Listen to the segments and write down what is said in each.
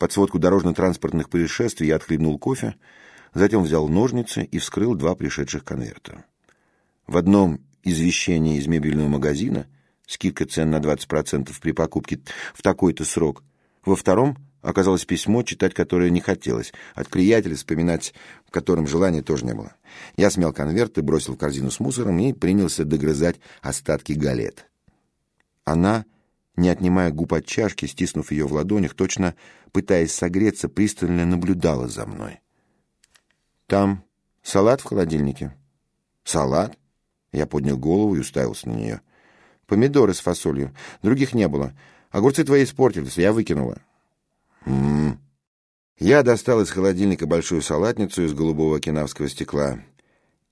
Под сводку дорожно-транспортных происшествий я отхлебнул кофе, затем взял ножницы и вскрыл два пришедших конверта. В одном извещение из мебельного магазина, скидка цен на 20% при покупке в такой-то срок. Во втором оказалось письмо, читать которое не хотелось, от приятеля, вспоминать в котором желания тоже не было. Я смял конверты, бросил в корзину с мусором и принялся догрызать остатки галет. Она, не отнимая губ от чашки, стиснув ее в ладонях, точно пытаясь согреться, пристально наблюдала за мной. «Там салат в холодильнике?» «Салат?» Я поднял голову и уставился на нее. «Помидоры с фасолью. Других не было. Огурцы твои испортились, я выкинула». «М-м-м». Я достал из холодильника большую салатницу из голубого кинавского стекла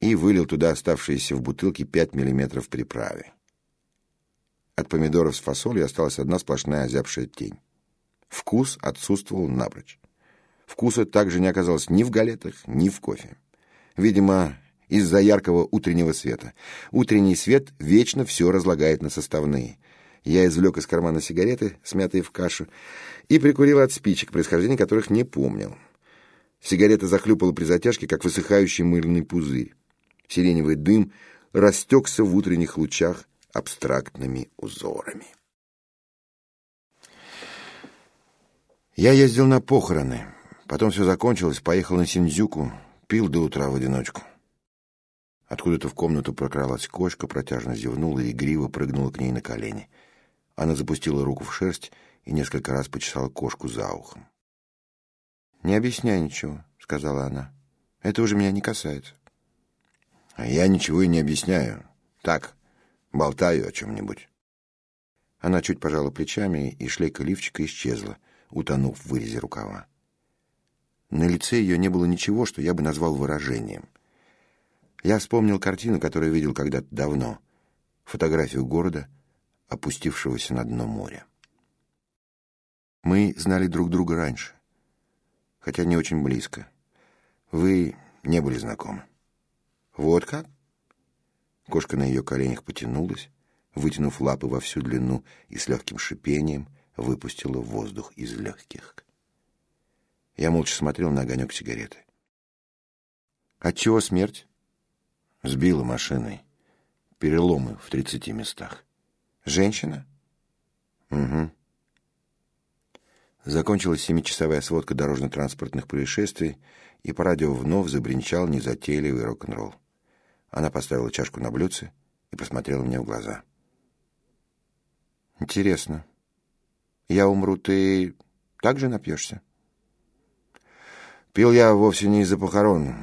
и вылил туда оставшиеся в бутылке 5 миллиметров приправы. От помидоров с фасолью осталась одна сплошная озябшая тень. Вкус отсутствовал напрочь. Вкуса также не оказалось ни в галетах, ни в кофе. Видимо, из-за яркого утреннего света. Утренний свет вечно все разлагает на составные. Я извлек из кармана сигареты, смятые в кашу, и прикурил от спичек, происхождения которых не помнил. Сигарета захлюпала при затяжке, как высыхающий мыльный пузырь. Сиреневый дым растекся в утренних лучах абстрактными узорами. Я ездил на похороны. Потом все закончилось, поехал на Синдзюку, пил до утра в одиночку. Откуда-то в комнату прокралась кошка, протяжно зевнула и игриво прыгнула к ней на колени. Она запустила руку в шерсть и несколько раз почесала кошку за ухом. «Не объясняй ничего», — сказала она. «Это уже меня не касается». «А я ничего и не объясняю. Так, болтаю о чем-нибудь». Она чуть пожала плечами, и шлейка лифчика исчезла, утонув в вырезе рукава. На лице ее не было ничего, что я бы назвал выражением — я вспомнил картину, которую видел когда-то давно. Фотографию города, опустившегося на дно моря. Мы знали друг друга раньше, хотя не очень близко. Вы не были знакомы. Вот как? Кошка на ее коленях потянулась, вытянув лапы во всю длину и с легким шипением выпустила воздух из легких. Я молча смотрел на огонек сигареты. Отчего смерть? Сбила машиной. Переломы в тридцати местах. Женщина? Угу. Закончилась семичасовая сводка дорожно-транспортных происшествий, и по радио вновь забринчал незатейливый рок-н-ролл. Она поставила чашку на блюдце и посмотрела мне в глаза. «Интересно. Я умру, ты также напьешься?» «Пил я вовсе не из-за похорон,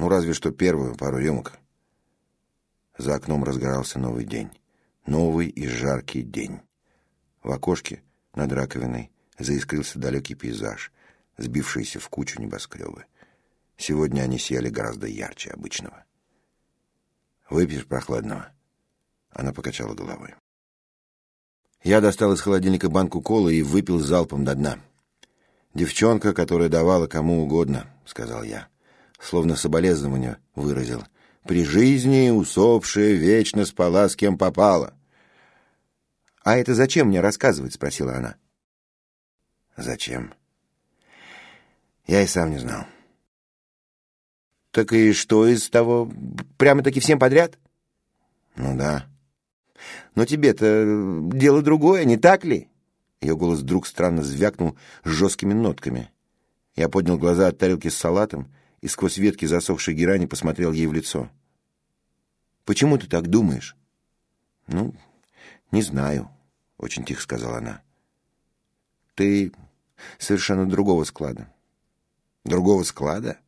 ну, разве что первую пару рюмок». За окном разгорался новый день. Новый и жаркий день. В окошке над раковиной заискрился далекий пейзаж, сбившийся в кучу небоскребы. Сегодня они сияли гораздо ярче обычного. «Выпьешь прохладного?» Она покачала головой. Я достал из холодильника банку колы и выпил залпом до дна. «Девчонка, которая давала кому угодно», — сказал я. Словно соболезнование выразил — при жизни усопшая вечно спала с кем попала. «А это зачем мне рассказывать?» — спросила она. «Зачем?» Я и сам не знал. «Так и что из того? Прямо-таки всем подряд?» «Ну да». «Но тебе-то дело другое, не так ли?» Ее голос вдруг странно звякнул с жесткими нотками. Я поднял глаза от тарелки с салатом и сквозь ветки засохшей герани посмотрел ей в лицо. «Почему ты так думаешь?» «Ну, не знаю», — очень тихо сказала она. «Ты совершенно другого склада». «Другого склада?»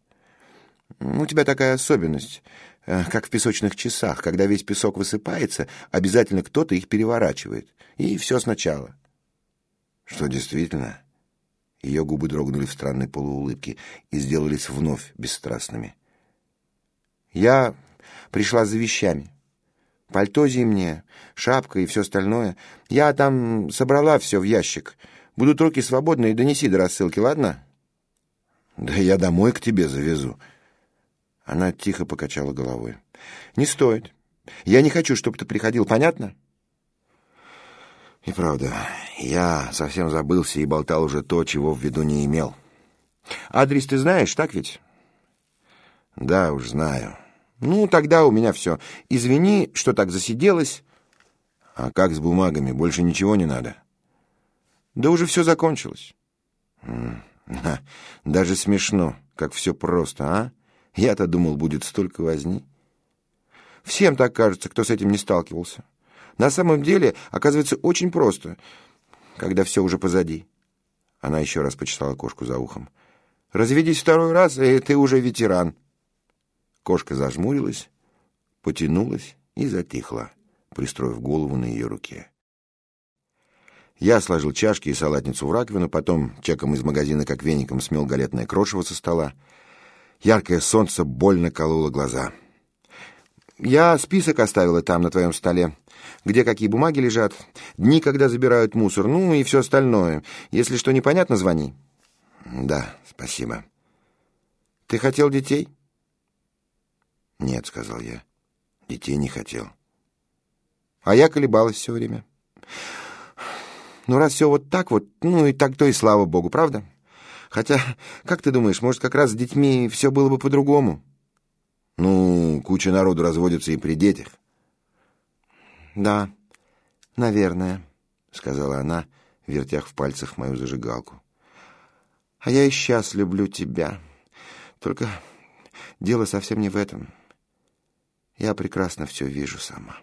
«У тебя такая особенность, э, как в песочных часах. Когда весь песок высыпается, обязательно кто-то их переворачивает. И все сначала». «Что, действительно?» Ее губы дрогнули в странной полуулыбке и сделались вновь бесстрастными. «Я пришла за вещами. Пальто зимнее, шапка и все остальное. Я там собрала все в ящик. Будут руки и донеси до рассылки, ладно?» «Да я домой к тебе завезу». Она тихо покачала головой. «Не стоит. Я не хочу, чтобы ты приходил, понятно?» И правда, я совсем забылся и болтал уже то, чего в виду не имел. Адрес ты знаешь, так ведь? Да, уж знаю. Ну, тогда у меня все. Извини, что так засиделась. А как с бумагами? Больше ничего не надо? Да уже все закончилось. Даже смешно, как все просто, а? Я-то думал, будет столько возни. Всем так кажется, кто с этим не сталкивался. На самом деле, оказывается, очень просто, когда все уже позади. Она еще раз почесала кошку за ухом. «Разведись второй раз, и ты уже ветеран». Кошка зажмурилась, потянулась и затихла, пристроив голову на ее руке. Я сложил чашки и салатницу в раковину, потом чеком из магазина как веником смел галетное крошево со стола. Яркое солнце больно кололо глаза. «Я список оставила там, на твоем столе где какие бумаги лежат, дни, когда забирают мусор, ну и все остальное. Если что непонятно, звони». «Да, спасибо». «Ты хотел детей?» «Нет», — сказал я. «Детей не хотел». А я колебалась все время. Ну, раз все вот так вот, ну и так, то и слава богу, правда? Хотя, как ты думаешь, может, как раз с детьми все было бы по-другому? Ну, куча народу разводится и при детях. «Да, наверное», — сказала она, вертях в пальцах мою зажигалку. «А я и сейчас люблю тебя. Только дело совсем не в этом. Я прекрасно все вижу сама».